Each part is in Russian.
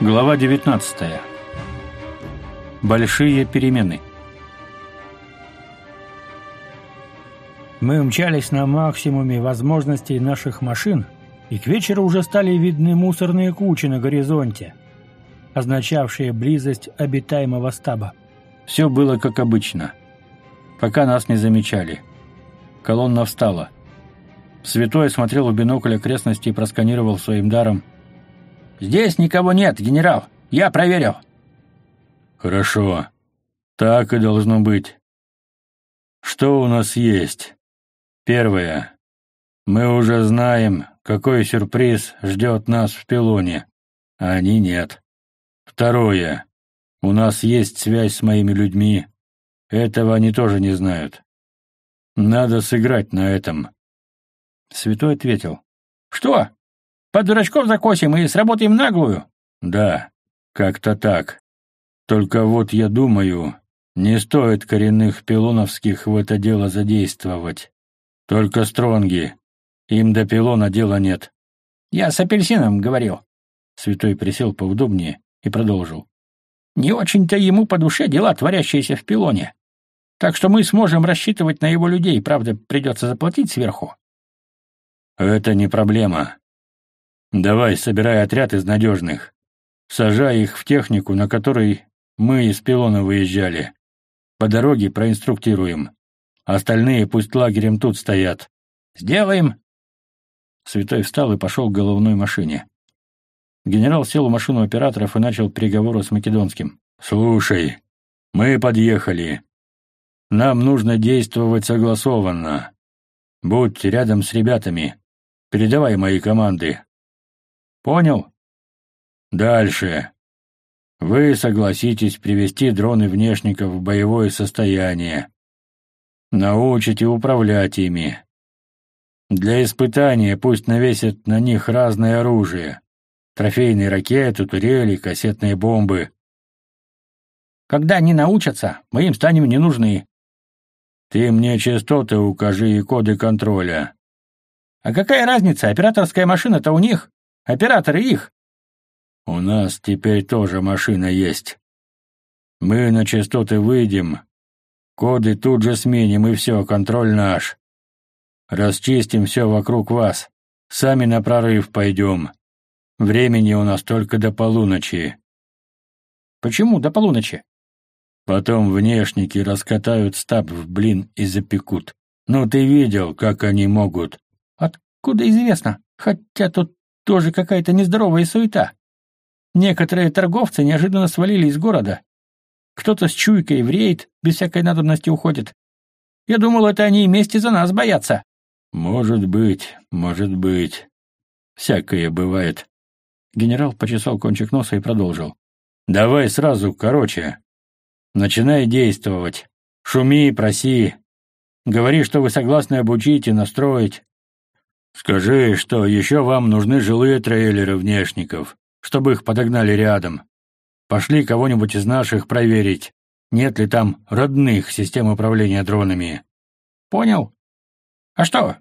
Глава 19. Большие перемены. Мы мчались на максимуме возможностей наших машин, и к вечеру уже стали видны мусорные кучи на горизонте, означавшие близость обитаемого стаба. Все было как обычно, пока нас не замечали. Колонна встала. Святой смотрел в бинокль окрестности и просканировал своим даром – Здесь никого нет, генерал. Я проверил. Хорошо. Так и должно быть. Что у нас есть? Первое. Мы уже знаем, какой сюрприз ждет нас в пилоне. А они нет. Второе. У нас есть связь с моими людьми. Этого они тоже не знают. Надо сыграть на этом. Святой ответил. Что? Под дурачков закосим и сработаем наглую?» «Да, как-то так. Только вот я думаю, не стоит коренных пилоновских в это дело задействовать. Только стронги. Им до пилона дела нет». «Я с апельсином говорил». Святой присел поудобнее и продолжил. «Не очень-то ему по душе дела, творящиеся в пилоне. Так что мы сможем рассчитывать на его людей, правда, придется заплатить сверху». «Это не проблема. Давай, собирай отряд из надежных. Сажай их в технику, на которой мы из пилона выезжали. По дороге проинструктируем. Остальные пусть лагерем тут стоят. Сделаем. Святой встал и пошел к головной машине. Генерал сел в машину операторов и начал переговоры с Македонским. «Слушай, мы подъехали. Нам нужно действовать согласованно. Будь рядом с ребятами. Передавай мои команды. Понял? Дальше. Вы согласитесь привести дроны внешников в боевое состояние. Научите управлять ими. Для испытания пусть навесят на них разное оружие. Трофейные ракеты, турели, кассетные бомбы. Когда они научатся, мы им станем не нужны. Ты мне частоты укажи и коды контроля. А какая разница, операторская машина-то у них? Операторы их!» «У нас теперь тоже машина есть. Мы на частоты выйдем, коды тут же сменим, и все, контроль наш. Расчистим все вокруг вас, сами на прорыв пойдем. Времени у нас только до полуночи». «Почему до полуночи?» Потом внешники раскатают стаб в блин и запекут. Ну, ты видел, как они могут. Откуда известно? Хотя тут тоже какая-то нездоровая суета. Некоторые торговцы неожиданно свалили из города. Кто-то с чуйкой в рейд без всякой надобности уходит. Я думал, это они вместе за нас боятся. Может быть, может быть. Всякое бывает. Генерал почесал кончик носа и продолжил. Давай сразу, короче. Начинай действовать. Шуми, проси. Говори, что вы согласны обучить и настроить. Скажи, что еще вам нужны жилые трейлеры внешников, чтобы их подогнали рядом. Пошли кого-нибудь из наших проверить, нет ли там родных систем управления дронами. Понял. А что,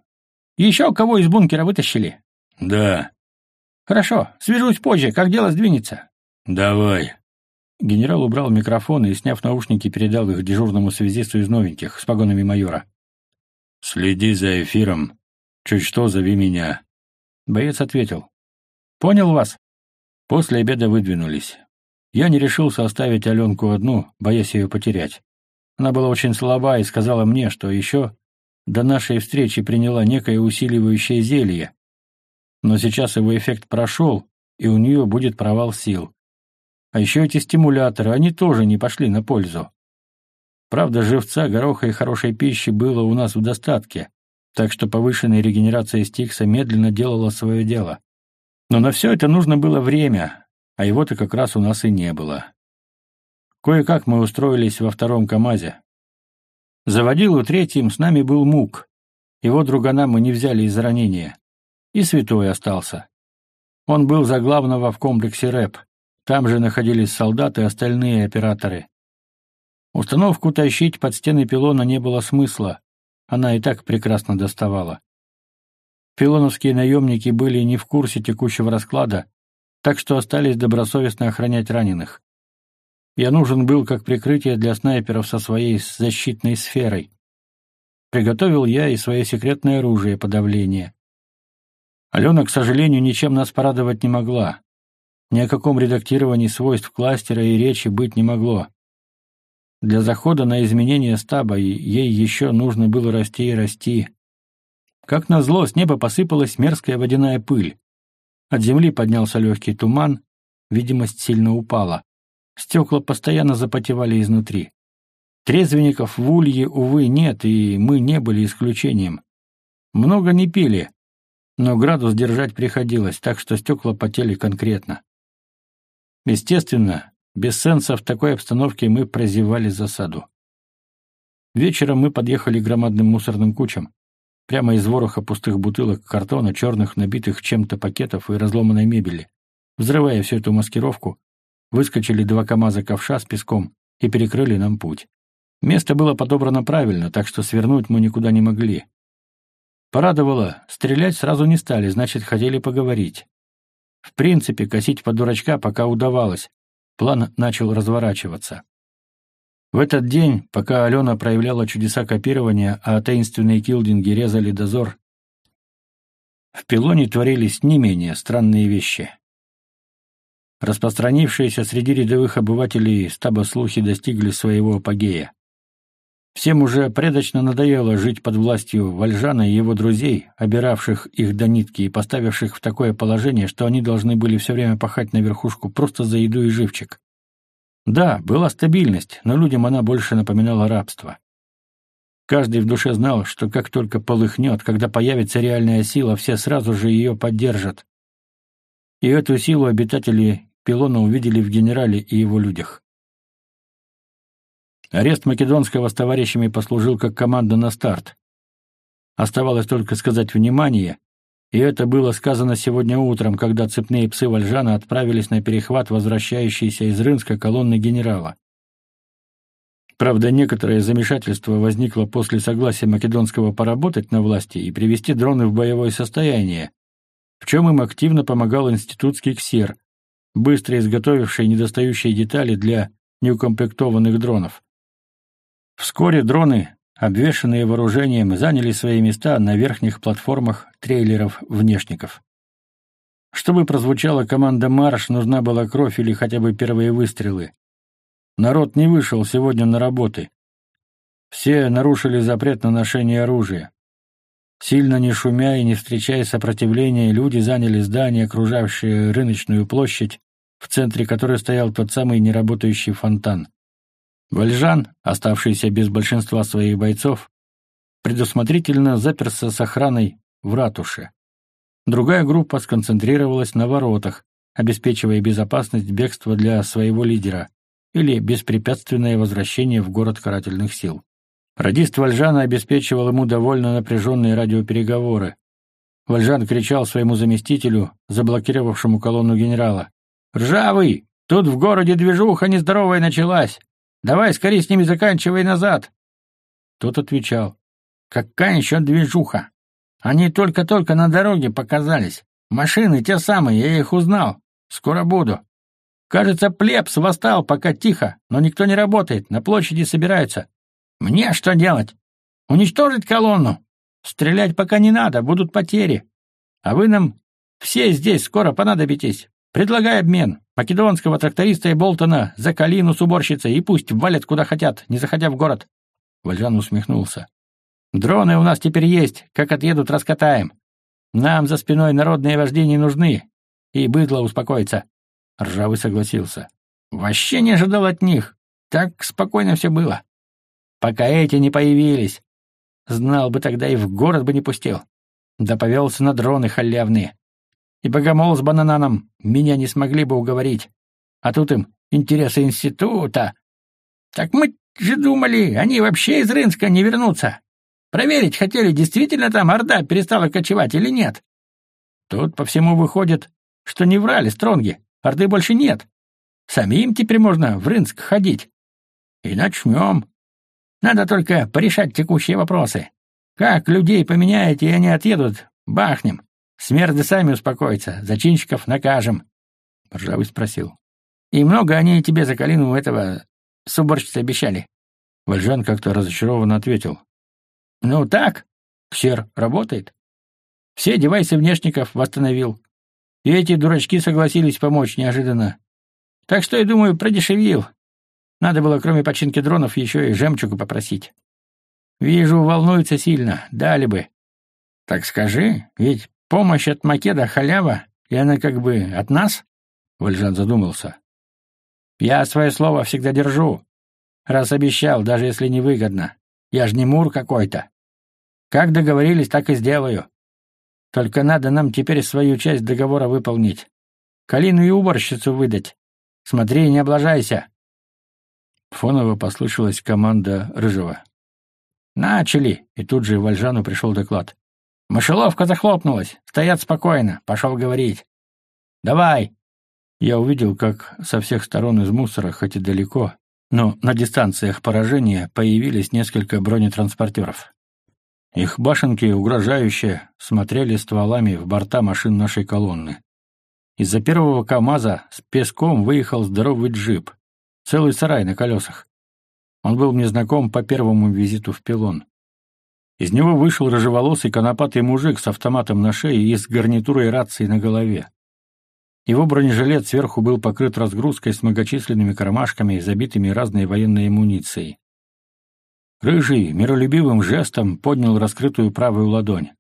еще кого из бункера вытащили? Да. Хорошо, свяжусь позже, как дело сдвинется. Давай. Генерал убрал микрофон и, сняв наушники, передал их дежурному связисту из новеньких с погонами майора. «Следи за эфиром. Чуть что, зови меня». Боец ответил. «Понял вас». После обеда выдвинулись. Я не решился оставить Аленку одну, боясь ее потерять. Она была очень слаба и сказала мне, что еще до нашей встречи приняла некое усиливающее зелье. Но сейчас его эффект прошел, и у нее будет провал сил. А еще эти стимуляторы, они тоже не пошли на пользу. Правда, живца, гороха и хорошей пищи было у нас в достатке, так что повышенная регенерация Стикса медленно делала свое дело. Но на все это нужно было время, а его-то как раз у нас и не было. Кое-как мы устроились во втором КАМАЗе. Заводил у третьим с нами был Мук. Его другана мы не взяли из-за ранения. И Святой остался. Он был за главного в комплексе РЭП. Там же находились солдаты и остальные операторы. Установку тащить под стены пилона не было смысла, она и так прекрасно доставала. Пилоновские наемники были не в курсе текущего расклада, так что остались добросовестно охранять раненых. Я нужен был как прикрытие для снайперов со своей защитной сферой. Приготовил я и свое секретное оружие подавления. Алена, к сожалению, ничем нас порадовать не могла. Ни о каком редактировании свойств кластера и речи быть не могло. Для захода на изменение стаба ей еще нужно было расти и расти. Как назло, с неба посыпалась мерзкая водяная пыль. От земли поднялся легкий туман, видимость сильно упала. Стекла постоянно запотевали изнутри. Трезвенников в улье, увы, нет, и мы не были исключением. Много не пили, но градус держать приходилось, так что стекла потели конкретно. Естественно, без сенса в такой обстановке мы прозевали засаду. Вечером мы подъехали к громадным мусорным кучам. Прямо из вороха пустых бутылок, картона, черных, набитых чем-то пакетов и разломанной мебели. Взрывая всю эту маскировку, выскочили два КАМАЗа ковша с песком и перекрыли нам путь. Место было подобрано правильно, так что свернуть мы никуда не могли. Порадовало, стрелять сразу не стали, значит, хотели поговорить. В принципе, косить под дурачка пока удавалось. План начал разворачиваться. В этот день, пока Алена проявляла чудеса копирования, а таинственные килдинги резали дозор, в пилоне творились не менее странные вещи. Распространившиеся среди рядовых обывателей стаба слухи достигли своего апогея. Всем уже предочно надоело жить под властью Вальжана и его друзей, обиравших их до нитки и поставивших в такое положение, что они должны были все время пахать на верхушку просто за еду и живчик. Да, была стабильность, но людям она больше напоминала рабство. Каждый в душе знал, что как только полыхнет, когда появится реальная сила, все сразу же ее поддержат. И эту силу обитатели Пилона увидели в генерале и его людях. Арест Македонского с товарищами послужил как команда на старт. Оставалось только сказать «внимание», и это было сказано сегодня утром, когда цепные псы Вальжана отправились на перехват возвращающейся из Рынска колонны генерала. Правда, некоторое замешательство возникло после согласия Македонского поработать на власти и привести дроны в боевое состояние, в чем им активно помогал институтский КСЕР, быстро изготовивший недостающие детали для неукомплектованных дронов. Вскоре дроны, обвешанные вооружением, заняли свои места на верхних платформах трейлеров-внешников. Чтобы прозвучала команда «Марш», нужна была кровь или хотя бы первые выстрелы. Народ не вышел сегодня на работы. Все нарушили запрет на ношение оружия. Сильно не шумя и не встречая сопротивления, люди заняли здание, окружавшее рыночную площадь, в центре которой стоял тот самый неработающий фонтан. Вальжан, оставшийся без большинства своих бойцов, предусмотрительно заперся с охраной в ратуше. Другая группа сконцентрировалась на воротах, обеспечивая безопасность бегства для своего лидера или беспрепятственное возвращение в город карательных сил. Радист Вальжана обеспечивал ему довольно напряженные радиопереговоры. Вальжан кричал своему заместителю, заблокировавшему колонну генерала. «Ржавый! Тут в городе движуха нездоровая началась! Давай скорее с ними заканчивай назад. Тот отвечал. Какая еще движуха? Они только-только на дороге показались. Машины те самые, я их узнал. Скоро буду. Кажется, плебс восстал, пока тихо, но никто не работает, на площади собираются. Мне что делать? Уничтожить колонну? Стрелять пока не надо, будут потери. А вы нам все здесь скоро понадобитесь. Предлагай обмен. Македонского тракториста и Болтона за Калину с уборщицей и пусть валят куда хотят, не заходя в город. Вальжан усмехнулся. Дроны у нас теперь есть, как отъедут, раскатаем. Нам за спиной народные вожди не нужны. И быдло успокоится. Ржавый согласился. Вообще не ожидал от них. Так спокойно все было. Пока эти не появились. Знал бы тогда и в город бы не пустил. Да повелся на дроны халявные и богомол с банананом меня не смогли бы уговорить. А тут им интересы института. Так мы же думали, они вообще из Рынска не вернутся. Проверить хотели, действительно там Орда перестала кочевать или нет. Тут по всему выходит, что не врали Стронги, Орды больше нет. Самим теперь можно в Рынск ходить. И начнем. Надо только порешать текущие вопросы. Как людей поменяете, и они отъедут, Бахнем. Смерды сами успокоятся, зачинщиков накажем. Ржавый спросил. И много они тебе за Калину этого с уборщицей обещали? Вальжан как-то разочарованно ответил. Ну так, ксер работает. Все девайсы внешников восстановил. И эти дурачки согласились помочь неожиданно. Так что, я думаю, продешевил. Надо было, кроме починки дронов, еще и жемчугу попросить. Вижу, волнуется сильно. Дали бы. Так скажи, ведь помощь от Македа халява, и она как бы от нас? Вальжан задумался. Я свое слово всегда держу. Раз обещал, даже если невыгодно. Я ж не мур какой-то. Как договорились, так и сделаю. Только надо нам теперь свою часть договора выполнить. Калину и уборщицу выдать. Смотри, не облажайся. Фоново послышалась команда Рыжего. «Начали!» И тут же Вальжану пришел доклад. «Мышеловка захлопнулась! Стоят спокойно! Пошел говорить!» «Давай!» Я увидел, как со всех сторон из мусора, хоть и далеко, но на дистанциях поражения появились несколько бронетранспортеров. Их башенки угрожающе смотрели стволами в борта машин нашей колонны. Из-за первого КАМАЗа с песком выехал здоровый джип, целый сарай на колесах. Он был мне знаком по первому визиту в пилон. Из него вышел рыжеволосый конопатый мужик с автоматом на шее и с гарнитурой рации на голове. Его бронежилет сверху был покрыт разгрузкой с многочисленными кармашками, забитыми разной военной амуницией. Рыжий миролюбивым жестом поднял раскрытую правую ладонь.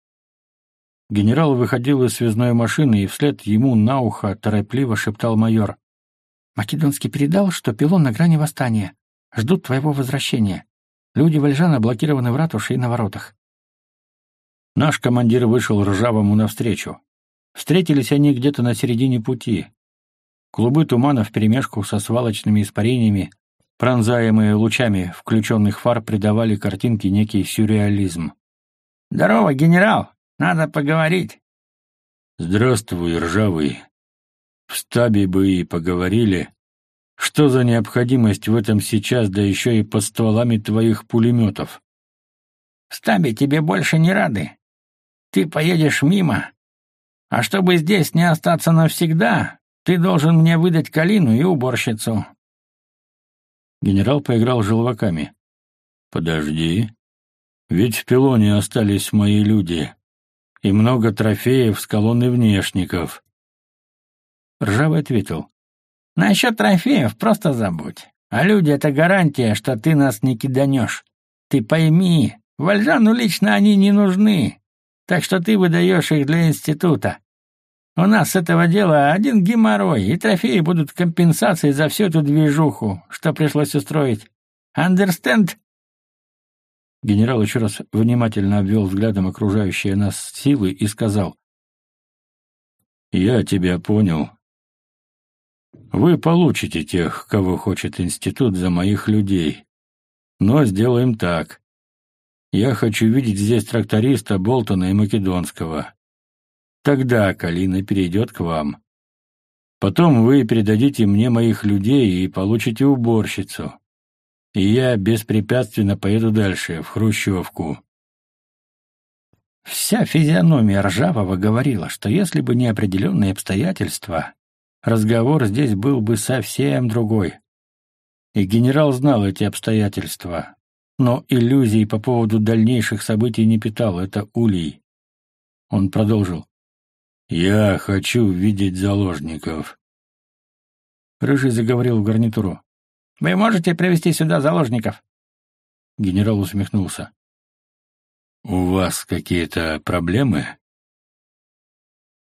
Генерал выходил из связной машины, и вслед ему на ухо торопливо шептал майор. «Македонский передал, что пилон на грани восстания. Ждут твоего возвращения. Люди Вальжана блокированы в ратуше и на воротах». Наш командир вышел ржавому навстречу. Встретились они где-то на середине пути. Клубы тумана вперемешку со свалочными испарениями, пронзаемые лучами включенных фар, придавали картинке некий сюрреализм. «Здорово, генерал! Надо поговорить!» «Здравствуй, ржавый. В стабе бы и поговорили. Что за необходимость в этом сейчас, да еще и под стволами твоих пулеметов?» «В стабе тебе больше не рады. Ты поедешь мимо, а чтобы здесь не остаться навсегда, ты должен мне выдать Калину и уборщицу». Генерал поиграл желваками. «Подожди. Ведь в пилоне остались мои люди. И много трофеев с колонны внешников». Ржавый ответил. «Насчет трофеев просто забудь. А люди — это гарантия, что ты нас не киданешь. Ты пойми, Вальжану лично они не нужны так что ты выдаешь их для института. У нас с этого дела один геморрой, и трофеи будут компенсацией за всю эту движуху, что пришлось устроить. Understand?» Генерал еще раз внимательно обвел взглядом окружающие нас силы и сказал. «Я тебя понял. Вы получите тех, кого хочет институт за моих людей. Но сделаем так. Я хочу видеть здесь тракториста Болтона и Македонского. Тогда Калина перейдет к вам. Потом вы передадите мне моих людей и получите уборщицу. И я беспрепятственно поеду дальше, в Хрущевку. Вся физиономия Ржавого говорила, что если бы не определенные обстоятельства, разговор здесь был бы совсем другой. И генерал знал эти обстоятельства, но иллюзий по поводу дальнейших событий не питал, это улей. Он продолжил. «Я хочу видеть заложников». Рыжий заговорил в гарнитуру. «Вы можете привести сюда заложников?» Генерал усмехнулся. «У вас какие-то проблемы?»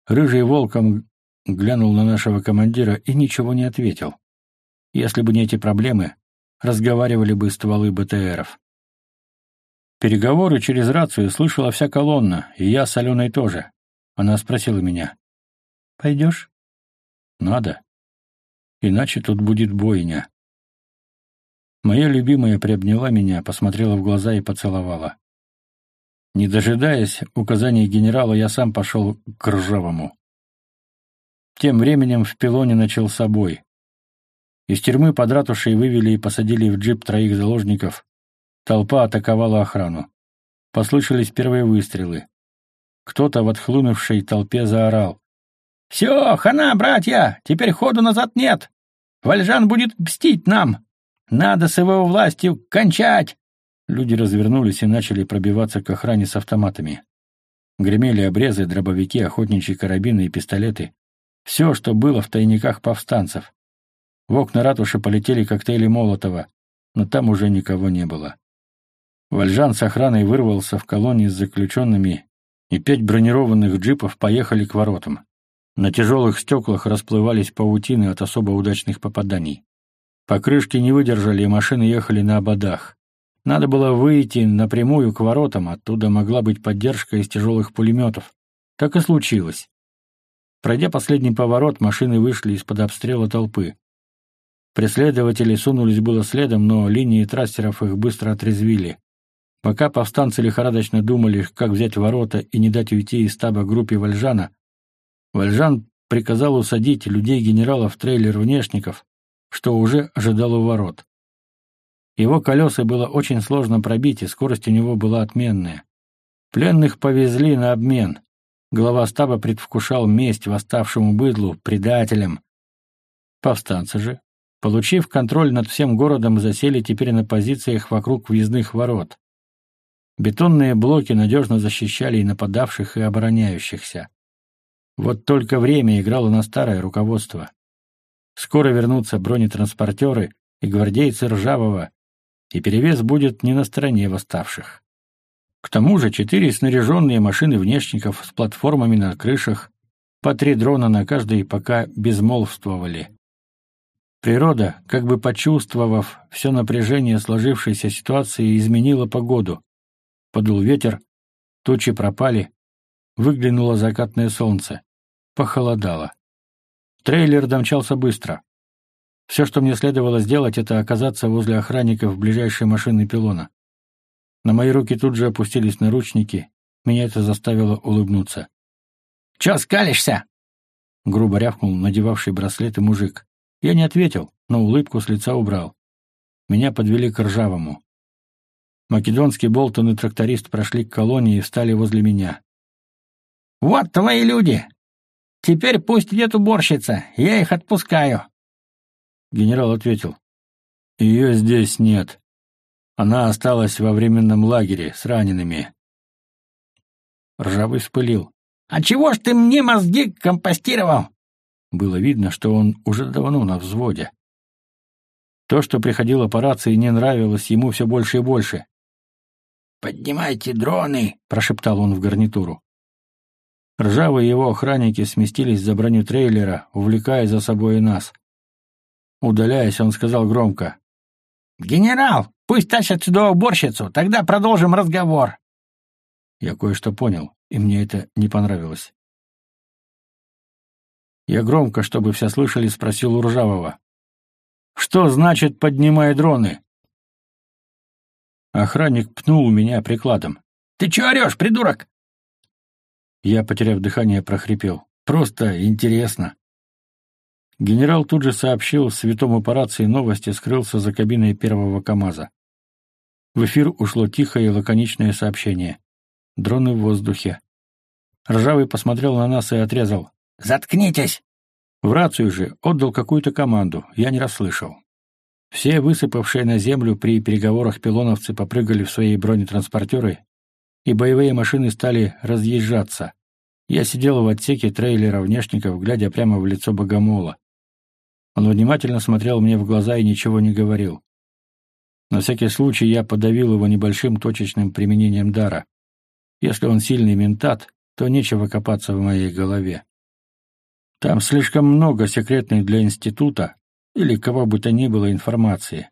Рыжий волком глянул на нашего командира и ничего не ответил. Если бы не эти проблемы, разговаривали бы стволы БТРов. Переговоры через рацию слышала вся колонна, и я с Аленой тоже. Она спросила меня. «Пойдешь?» «Надо. Иначе тут будет бойня». Моя любимая приобняла меня, посмотрела в глаза и поцеловала. Не дожидаясь указаний генерала, я сам пошел к Ржавому. Тем временем в пилоне начал собой. Из тюрьмы под ратушей вывели и посадили в джип троих заложников. Толпа атаковала охрану. Послышались первые выстрелы. кто-то в отхлынувшей толпе заорал. «Все, хана, братья, теперь ходу назад нет. Вальжан будет мстить нам. Надо с его властью кончать!» Люди развернулись и начали пробиваться к охране с автоматами. Гремели обрезы, дробовики, охотничьи карабины и пистолеты. Все, что было в тайниках повстанцев. В окна ратуши полетели коктейли Молотова, но там уже никого не было. Вальжан с охраной вырвался в колонии с заключенными, и пять бронированных джипов поехали к воротам. На тяжелых стеклах расплывались паутины от особо удачных попаданий. Покрышки не выдержали, и машины ехали на ободах. Надо было выйти напрямую к воротам, оттуда могла быть поддержка из тяжелых пулеметов. Так и случилось. Пройдя последний поворот, машины вышли из-под обстрела толпы. Преследователи сунулись было следом, но линии трассеров их быстро отрезвили. Пока повстанцы лихорадочно думали, как взять ворота и не дать уйти из стаба группе Вальжана, Вальжан приказал усадить людей генерала в трейлер внешников, что уже ожидал у ворот. Его колеса было очень сложно пробить, и скорость у него была отменная. Пленных повезли на обмен. Глава стаба предвкушал месть восставшему быдлу, предателям. Повстанцы же, получив контроль над всем городом, засели теперь на позициях вокруг въездных ворот. Бетонные блоки надежно защищали и нападавших, и обороняющихся. Вот только время играло на старое руководство. Скоро вернутся бронетранспортеры и гвардейцы Ржавого, и перевес будет не на стороне восставших. К тому же четыре снаряженные машины внешников с платформами на крышах, по три дрона на каждой пока безмолвствовали. Природа, как бы почувствовав все напряжение сложившейся ситуации, изменила погоду. Подул ветер, тучи пропали, выглянуло закатное солнце. Похолодало. Трейлер домчался быстро. Все, что мне следовало сделать, это оказаться возле охранников ближайшей машины пилона. На мои руки тут же опустились наручники. Меня это заставило улыбнуться. «Чё скалишься?» — грубо рявкнул надевавший браслеты мужик. Я не ответил, но улыбку с лица убрал. Меня подвели к ржавому. Македонский Болтон и тракторист прошли к колонии и встали возле меня. «Вот твои люди! Теперь пусть идет уборщица, я их отпускаю!» Генерал ответил. «Ее здесь нет. Она осталась во временном лагере с ранеными». Ржавый вспылил. «А чего ж ты мне мозги компостировал?» Было видно, что он уже давно на взводе. То, что приходило по рации, не нравилось ему все больше и больше. «Поднимайте дроны!» — прошептал он в гарнитуру. Ржавые его охранники сместились за броню трейлера, увлекая за собой и нас. Удаляясь, он сказал громко. «Генерал, пусть тащат сюда уборщицу, тогда продолжим разговор». Я кое-что понял, и мне это не понравилось. Я громко, чтобы все слышали, спросил у Ржавого. «Что значит «поднимай дроны»?» Охранник пнул меня прикладом. «Ты чё орёшь, придурок?» Я, потеряв дыхание, прохрипел. «Просто интересно». Генерал тут же сообщил святому по рации новости, скрылся за кабиной первого КАМАЗа. В эфир ушло тихое и лаконичное сообщение. Дроны в воздухе. Ржавый посмотрел на нас и отрезал. «Заткнитесь!» В рацию же отдал какую-то команду, я не расслышал. Все высыпавшие на землю при переговорах пилоновцы попрыгали в свои бронетранспортеры, и боевые машины стали разъезжаться. Я сидел в отсеке трейлера внешников, глядя прямо в лицо богомола. Он внимательно смотрел мне в глаза и ничего не говорил. На всякий случай я подавил его небольшим точечным применением дара. Если он сильный ментат, то нечего копаться в моей голове. Там слишком много секретной для института или кого бы то ни было информации.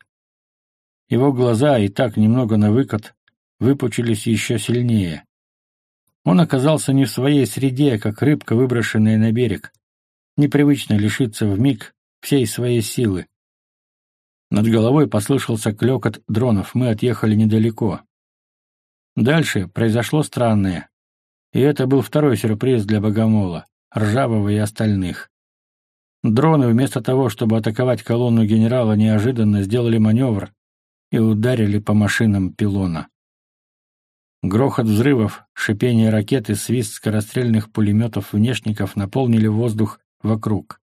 Его глаза, и так немного на выкат, выпучились еще сильнее. Он оказался не в своей среде, как рыбка, выброшенная на берег. Непривычно лишиться в миг всей своей силы. Над головой послышался клёкот дронов, мы отъехали недалеко. Дальше произошло странное. И это был второй сюрприз для Богомола, Ржавого и остальных. Дроны вместо того, чтобы атаковать колонну генерала, неожиданно сделали маневр и ударили по машинам пилона. Грохот взрывов, шипение ракет и свист скорострельных пулеметов-внешников наполнили воздух вокруг.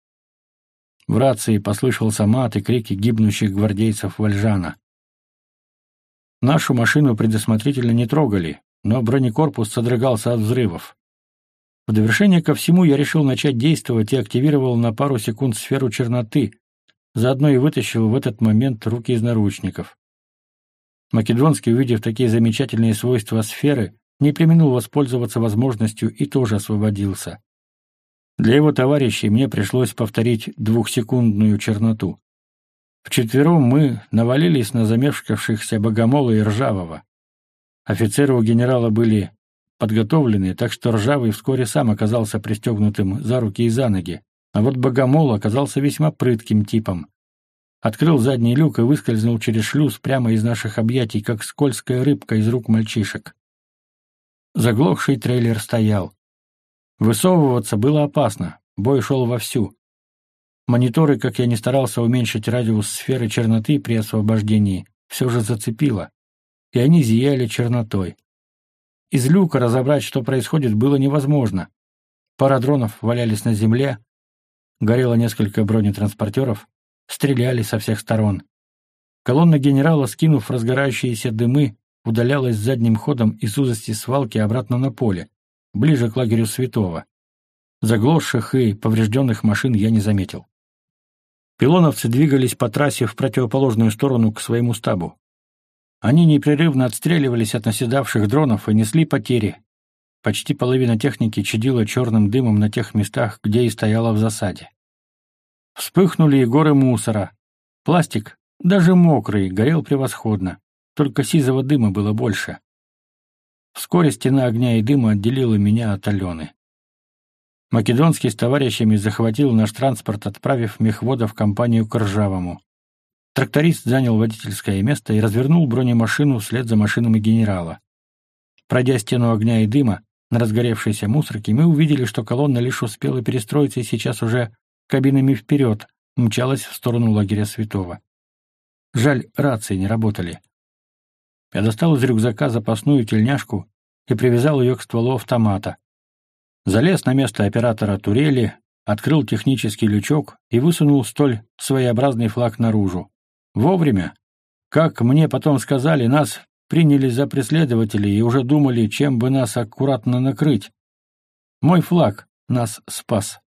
В рации послышался мат и крики гибнущих гвардейцев Вальжана. Нашу машину предусмотрительно не трогали, но бронекорпус содрогался от взрывов. В довершение ко всему я решил начать действовать и активировал на пару секунд сферу черноты, заодно и вытащил в этот момент руки из наручников. Македонский, увидев такие замечательные свойства сферы, не применил воспользоваться возможностью и тоже освободился. Для его товарищей мне пришлось повторить двухсекундную черноту. Вчетвером мы навалились на замешкавшихся Богомола и Ржавого. Офицеры у генерала были подготовлены, так что Ржавый вскоре сам оказался пристегнутым за руки и за ноги, а вот Богомол оказался весьма прытким типом открыл задний люк и выскользнул через шлюз прямо из наших объятий, как скользкая рыбка из рук мальчишек. Заглохший трейлер стоял. Высовываться было опасно, бой шел вовсю. Мониторы, как я не старался уменьшить радиус сферы черноты при освобождении, все же зацепило, и они зияли чернотой. Из люка разобрать, что происходит, было невозможно. Пара дронов валялись на земле, горело несколько бронетранспортеров, стреляли со всех сторон. Колонна генерала, скинув разгорающиеся дымы, удалялась задним ходом из узости свалки обратно на поле, ближе к лагерю Святого. Заглохших и поврежденных машин я не заметил. Пилоновцы двигались по трассе в противоположную сторону к своему стабу. Они непрерывно отстреливались от наседавших дронов и несли потери. Почти половина техники чадила черным дымом на тех местах, где и стояла в засаде. Вспыхнули и горы мусора. Пластик, даже мокрый, горел превосходно. Только сизого дыма было больше. Вскоре стена огня и дыма отделила меня от Алены. Македонский с товарищами захватил наш транспорт, отправив мехвода в компанию к Ржавому. Тракторист занял водительское место и развернул бронемашину вслед за машинами генерала. Пройдя стену огня и дыма на разгоревшейся мусорке, мы увидели, что колонна лишь успела перестроиться и сейчас уже кабинами вперед, мчалась в сторону лагеря Святого. Жаль, рации не работали. Я достал из рюкзака запасную тельняшку и привязал ее к стволу автомата. Залез на место оператора турели, открыл технический лючок и высунул столь своеобразный флаг наружу. Вовремя. Как мне потом сказали, нас приняли за преследователей и уже думали, чем бы нас аккуратно накрыть. Мой флаг нас спас.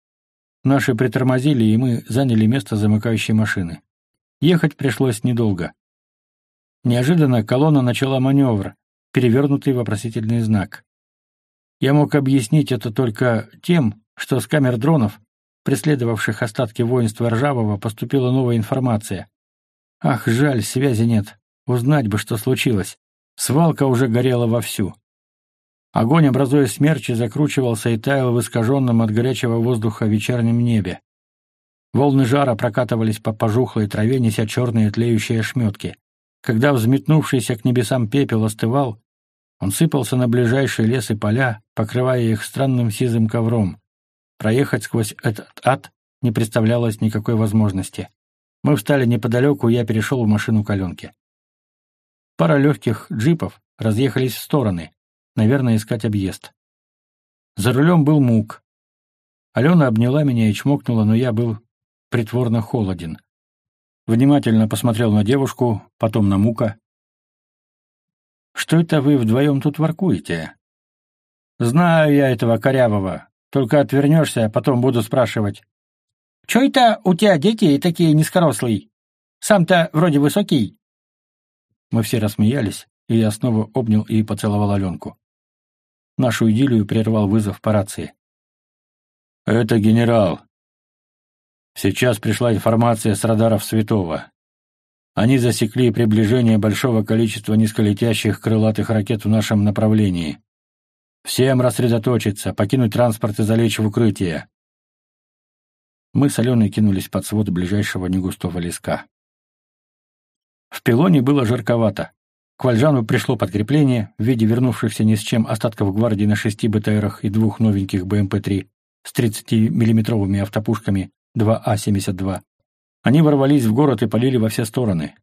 Наши притормозили, и мы заняли место замыкающей машины. Ехать пришлось недолго. Неожиданно колонна начала маневр, перевернутый вопросительный знак. Я мог объяснить это только тем, что с камер дронов, преследовавших остатки воинства Ржавого, поступила новая информация. Ах, жаль, связи нет. Узнать бы, что случилось. Свалка уже горела вовсю. Огонь, образуя смерчи, закручивался и таял в искаженном от горячего воздуха вечернем небе. Волны жара прокатывались по пожухлой траве, неся черные тлеющие ошметки. Когда взметнувшийся к небесам пепел остывал, он сыпался на ближайшие лес и поля, покрывая их странным сизым ковром. Проехать сквозь этот ад не представлялось никакой возможности. Мы встали неподалеку, и я перешел в машину коленки. Пара легких джипов разъехались в стороны, Наверное, искать объезд. За рулем был Мук. Алена обняла меня и чмокнула, но я был притворно холоден. Внимательно посмотрел на девушку, потом на Мука. «Что это вы вдвоем тут воркуете?» «Знаю я этого корявого. Только отвернешься, а потом буду спрашивать. «Чё это у тебя дети такие низкорослые? Сам-то вроде высокий». Мы все рассмеялись, и я снова обнял и поцеловал Аленку. Нашу идиллию прервал вызов по рации. «Это генерал. Сейчас пришла информация с радаров Светова. Они засекли приближение большого количества низколетящих крылатых ракет в нашем направлении. Всем рассредоточиться, покинуть транспорт и залечь в укрытие». Мы с Аленой кинулись под свод ближайшего негустого леска. В пилоне было жарковато. К Вальжану пришло подкрепление в виде вернувшихся ни с чем остатков гвардии на шести БТРах и двух новеньких БМП-3 с 30-миллиметровыми автопушками 2А-72. Они ворвались в город и полили во все стороны.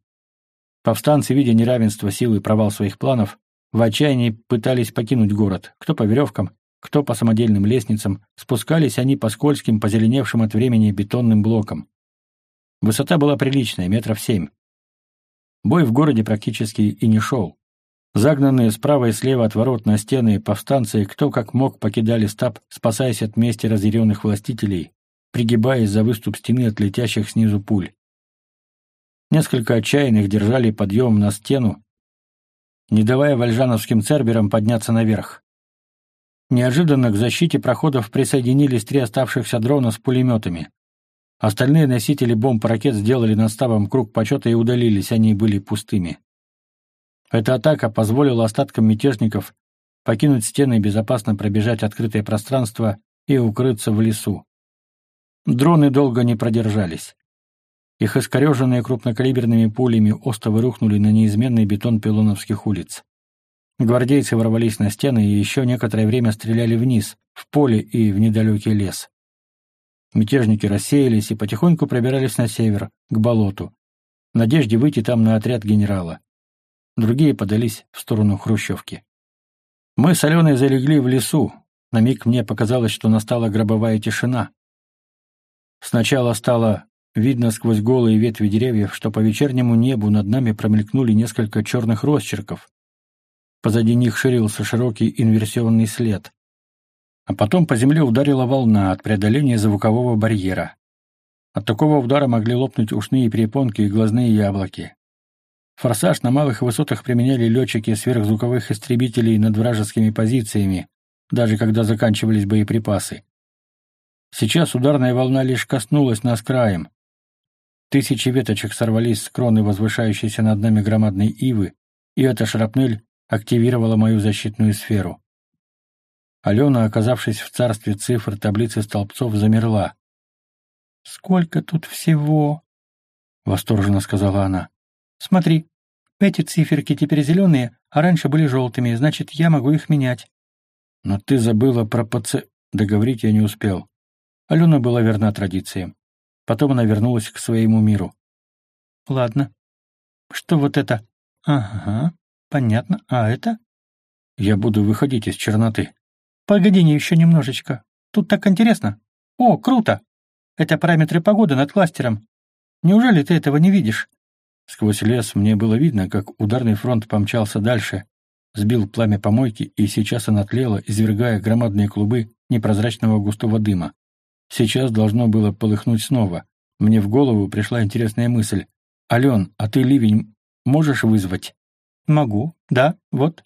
Повстанцы, видя неравенство сил и провал своих планов, в отчаянии пытались покинуть город, кто по веревкам, кто по самодельным лестницам, спускались они по скользким, позеленевшим от времени бетонным блокам. Высота была приличная, метров семь. Бой в городе практически и не шел. Загнанные справа и слева от ворот на стены повстанцы кто как мог покидали стаб, спасаясь от мести разъяренных властителей, пригибаясь за выступ стены от летящих снизу пуль. Несколько отчаянных держали подъем на стену, не давая вальжановским церберам подняться наверх. Неожиданно к защите проходов присоединились три оставшихся дрона с пулеметами. Остальные носители бомб ракет сделали над стабом круг почета и удалились, они были пустыми. Эта атака позволила остаткам мятежников покинуть стены и безопасно пробежать открытое пространство и укрыться в лесу. Дроны долго не продержались. Их искореженные крупнокалиберными пулями остовы рухнули на неизменный бетон пилоновских улиц. Гвардейцы ворвались на стены и еще некоторое время стреляли вниз, в поле и в недалекий лес. Мятежники рассеялись и потихоньку пробирались на север, к болоту, в надежде выйти там на отряд генерала. Другие подались в сторону Хрущевки. Мы с Аленой залегли в лесу. На миг мне показалось, что настала гробовая тишина. Сначала стало Видно сквозь голые ветви деревьев, что по вечернему небу над нами промелькнули несколько черных росчерков. Позади них ширился широкий инверсионный след. А потом по земле ударила волна от преодоления звукового барьера. От такого удара могли лопнуть ушные перепонки и глазные яблоки. Форсаж на малых высотах применяли летчики сверхзвуковых истребителей над вражескими позициями, даже когда заканчивались боеприпасы. Сейчас ударная волна лишь коснулась нас краем, Тысячи веточек сорвались с кроны возвышающейся над нами громадной ивы, и эта шрапнель активировала мою защитную сферу. Алена, оказавшись в царстве цифр таблицы столбцов, замерла. «Сколько тут всего!» — восторженно сказала она. «Смотри, эти циферки теперь зеленые, а раньше были желтыми, значит, я могу их менять». «Но ты забыла про ПЦ...» Договорить я не успел. Алена была верна традициям. Потом она вернулась к своему миру. «Ладно. Что вот это? Ага, понятно. А это?» «Я буду выходить из черноты». «Погоди не еще немножечко. Тут так интересно. О, круто! Это параметры погоды над кластером. Неужели ты этого не видишь?» Сквозь лес мне было видно, как ударный фронт помчался дальше, сбил пламя помойки, и сейчас она тлела, извергая громадные клубы непрозрачного густого дыма. Сейчас должно было полыхнуть снова. Мне в голову пришла интересная мысль. «Ален, а ты ливень можешь вызвать?» «Могу, да, вот.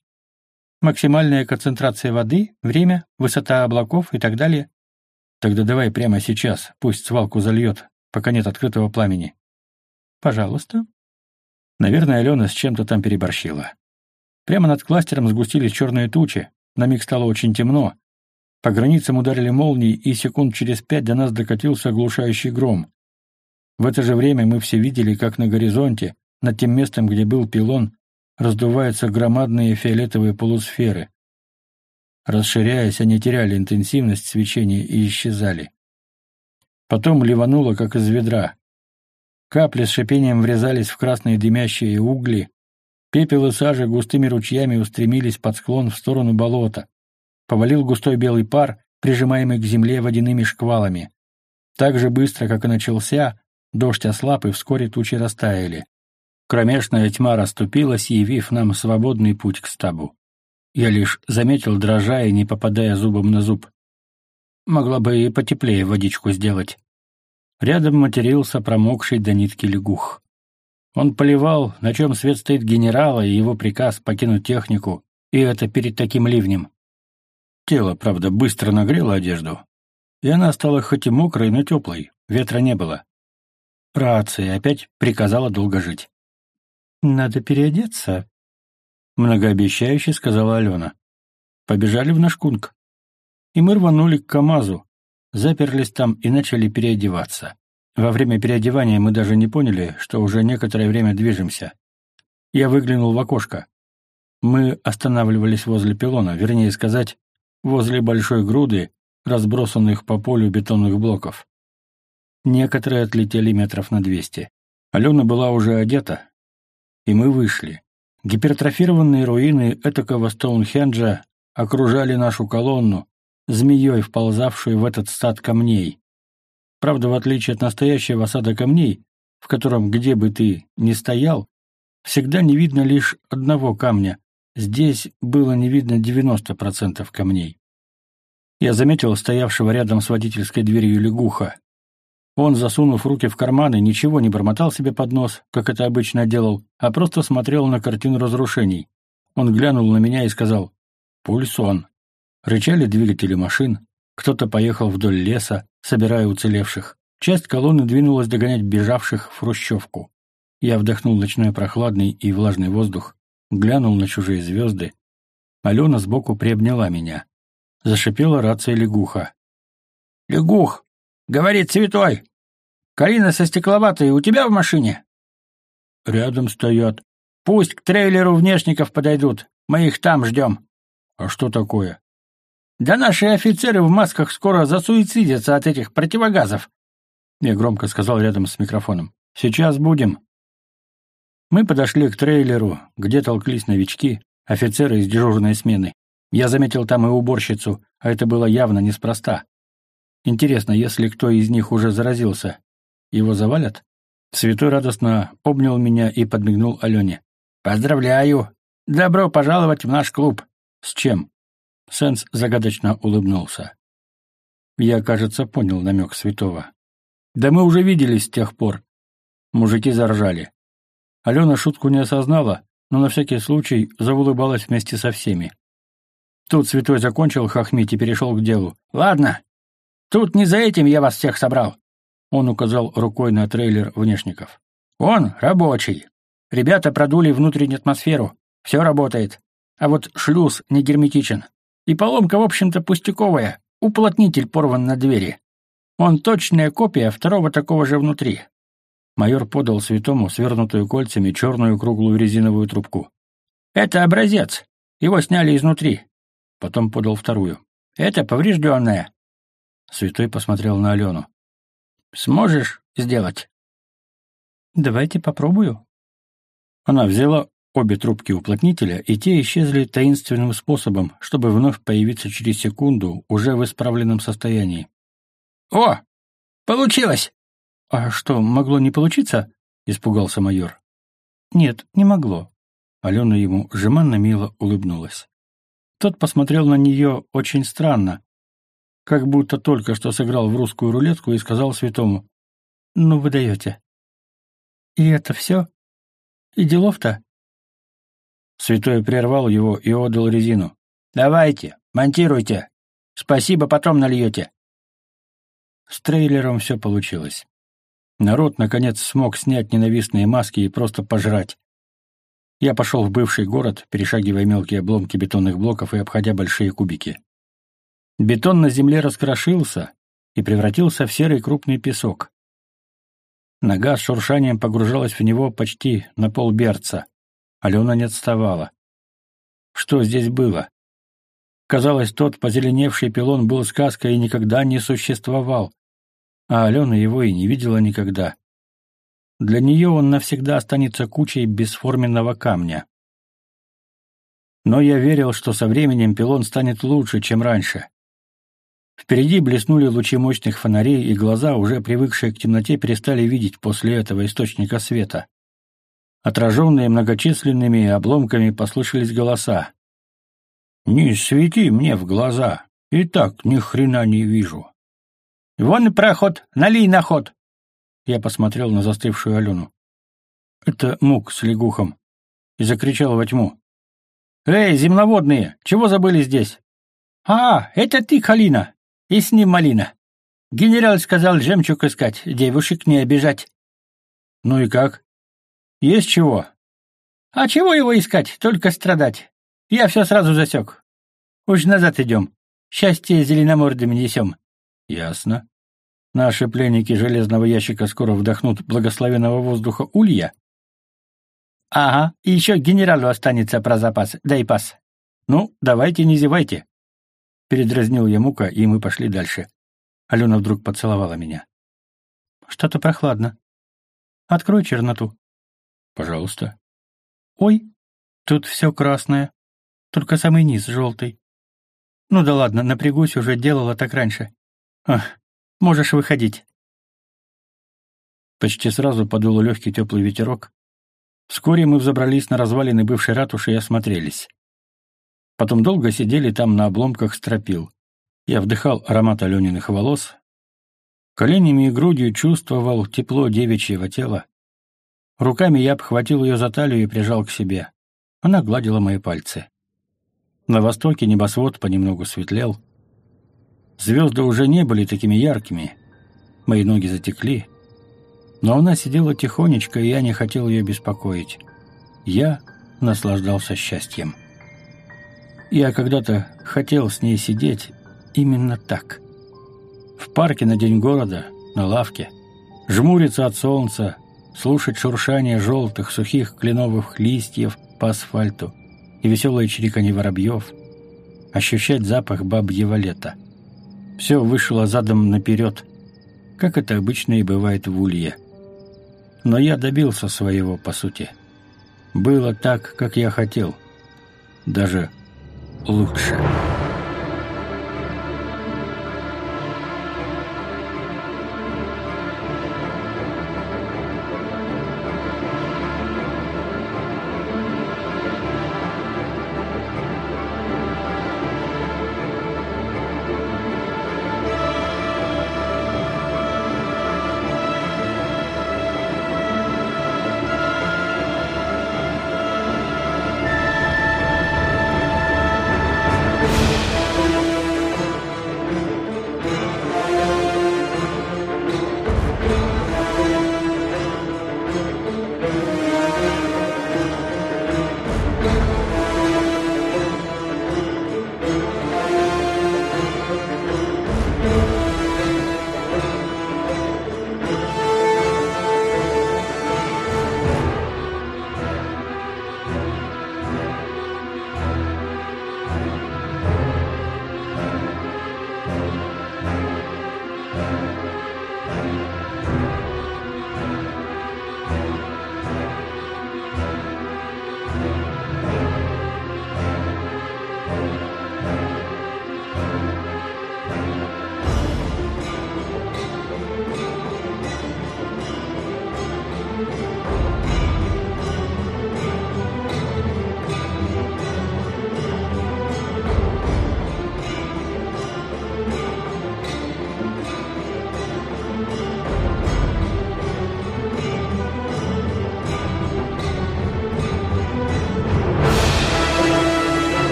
Максимальная концентрация воды, время, высота облаков и так далее. Тогда давай прямо сейчас, пусть свалку зальет, пока нет открытого пламени». «Пожалуйста». Наверное, Алена с чем-то там переборщила. Прямо над кластером сгустились черные тучи, на миг стало очень темно, по границам ударили молнии, и секунд через пять до нас докатился оглушающий гром. В это же время мы все видели, как на горизонте, над тем местом, где был пилон, раздуваются громадные фиолетовые полусферы. Расширяясь, они теряли интенсивность свечения и исчезали. Потом ливануло, как из ведра. Капли с шипением врезались в красные дымящие угли. Пепел и сажа густыми ручьями устремились под склон в сторону болота. Повалил густой белый пар, прижимаемый к земле водяными шквалами. Так же быстро, как и начался, дождь ослаб, и вскоре тучи растаяли. Кромешная тьма расступилась, явив нам свободный путь к стабу. Я лишь заметил, дрожа и не попадая зубом на зуб. Могла бы и потеплее водичку сделать. Рядом матерился промокший до нитки лягух. Он поливал, на чем свет стоит генерала и его приказ покинуть технику, и это перед таким ливнем. Тело, правда, быстро нагрело одежду, и она стала хоть и мокрой, но теплой, ветра не было. Рация опять приказала долго жить. «Надо переодеться», — многообещающе сказала Алена. Побежали в наш кунг. И мы рванули к КамАЗу, заперлись там и начали переодеваться. Во время переодевания мы даже не поняли, что уже некоторое время движемся. Я выглянул в окошко. Мы останавливались возле пилона, вернее сказать, возле большой груды, разбросанных по полю бетонных блоков. Некоторые отлетели метров на двести. Алена была уже одета, и мы вышли. Гипертрофированные руины этакого Стоунхенджа окружали нашу колонну, змеей вползавшую в этот стад камней. Правда, в отличие от настоящего осада камней, в котором где бы ты ни стоял, всегда не видно лишь одного камня, здесь было не видно 90% камней. Я заметил стоявшего рядом с водительской дверью лягуха. Он, засунув руки в карманы, ничего не бормотал себе под нос, как это обычно делал, а просто смотрел на картину разрушений. Он глянул на меня и сказал «Пульсон». Рычали двигатели машин, кто-то поехал вдоль леса, собирая уцелевших. Часть колонны двинулась догонять бежавших в Хрущевку. Я вдохнул ночной прохладный и влажный воздух, глянул на чужие звезды. Алена сбоку приобняла меня. Зашипела рация лягуха. «Лягух! Говорит Святой! Карина со стекловатой у тебя в машине?» «Рядом стоят. Пусть к трейлеру внешников подойдут. Мы их там ждем». «А что такое?» Да наши офицеры в масках скоро засуицидятся от этих противогазов. Я громко сказал рядом с микрофоном. Сейчас будем. Мы подошли к трейлеру, где толклись новички, офицеры из дежурной смены. Я заметил там и уборщицу, а это было явно неспроста. Интересно, если кто из них уже заразился, его завалят? Святой радостно обнял меня и подмигнул Алене. «Поздравляю! Добро пожаловать в наш клуб!» «С чем?» Сенс загадочно улыбнулся. Я, кажется, понял намек святого. Да мы уже виделись с тех пор. Мужики заржали. Алена шутку не осознала, но на всякий случай заулыбалась вместе со всеми. Тут святой закончил хохмить и перешел к делу. «Ладно, тут не за этим я вас всех собрал». Он указал рукой на трейлер внешников. «Он рабочий. Ребята продули внутреннюю атмосферу. Все работает. А вот шлюз не герметичен. И поломка, в общем-то, пустяковая. Уплотнитель порван на двери. Он точная копия второго такого же внутри. Майор подал святому свернутую кольцами черную круглую резиновую трубку. «Это образец. Его сняли изнутри». Потом подал вторую. «Это поврежденная». Святой посмотрел на Алену. «Сможешь сделать?» «Давайте попробую». Она взяла обе трубки уплотнителя, и те исчезли таинственным способом, чтобы вновь появиться через секунду, уже в исправленном состоянии. «О! Получилось!» «А что, могло не получиться?» — испугался майор. «Нет, не могло». Алена ему жеманно мило улыбнулась. Тот посмотрел на нее очень странно, как будто только что сыграл в русскую рулетку и сказал святому, «Ну, вы даете». «И это все? И делов-то?» Святой прервал его и отдал резину. «Давайте, монтируйте. Спасибо, потом нальете». С трейлером все получилось. Народ, наконец, смог снять ненавистные маски и просто пожрать. Я пошел в бывший город, перешагивая мелкие обломки бетонных блоков и обходя большие кубики. Бетон на земле раскрошился и превратился в серый крупный песок. Нога с шуршанием погружалась в него почти на полберца. Алена не отставала. Что здесь было? Казалось, тот позеленевший пилон был сказкой и никогда не существовал. А Алена его и не видела никогда. Для нее он навсегда останется кучей бесформенного камня. Но я верил, что со временем пилон станет лучше, чем раньше. Впереди блеснули лучи мощных фонарей, и глаза, уже привыкшие к темноте, перестали видеть после этого источника света. Отраженные многочисленными обломками послышались голоса. «Не свети мне в глаза, и так ни хрена не вижу». «Вон и проход, налей на ход!» Я посмотрел на застывшую Алену. Это мук с лягухом. И закричал во тьму. «Эй, земноводные, чего забыли здесь?» «А, это ты, Халина, и с ним Малина. Генерал сказал жемчуг искать, девушек не обижать». «Ну и как?» Есть чего? А чего его искать, только страдать. Я все сразу засек. Уж назад идем. Счастье зеленомордами несем. Ясно. Наши пленники железного ящика скоро вдохнут благословенного воздуха улья. Ага, и еще генералу останется про запас, дай пас. Ну, давайте не зевайте. Передразнил я мука, и мы пошли дальше. Алена вдруг поцеловала меня. Что-то прохладно. Открой черноту. Пожалуйста. Ой, Тут все красное, только самый низ желтый. Ну да ладно, напрягусь, уже делала так раньше. Ах, можешь выходить. Почти сразу подул легкий теплый ветерок. Вскоре мы взобрались на развалины бывшей ратуши и осмотрелись. Потом долго сидели там на обломках стропил. Я вдыхал аромат Алёниных волос, коленями и грудью чувствовал тепло девичьего тела. Руками я обхватил ее за талию и прижал к себе. Она гладила мои пальцы. На востоке небосвод понемногу светлел. Звезды уже не были такими яркими. Мои ноги затекли. Но она сидела тихонечко, и я не хотел ее беспокоить. Я наслаждался счастьем. Я когда-то хотел с ней сидеть именно так. В парке на День города, на лавке, жмуриться от солнца, слушать шуршание желтых сухих кленовых листьев по асфальту и веселое чириканье воробьев, ощущать запах бабьего лета. Все вышло задом наперед, как это обычно и бывает в улье. Но я добился своего, по сути. Было так, как я хотел. Даже лучше.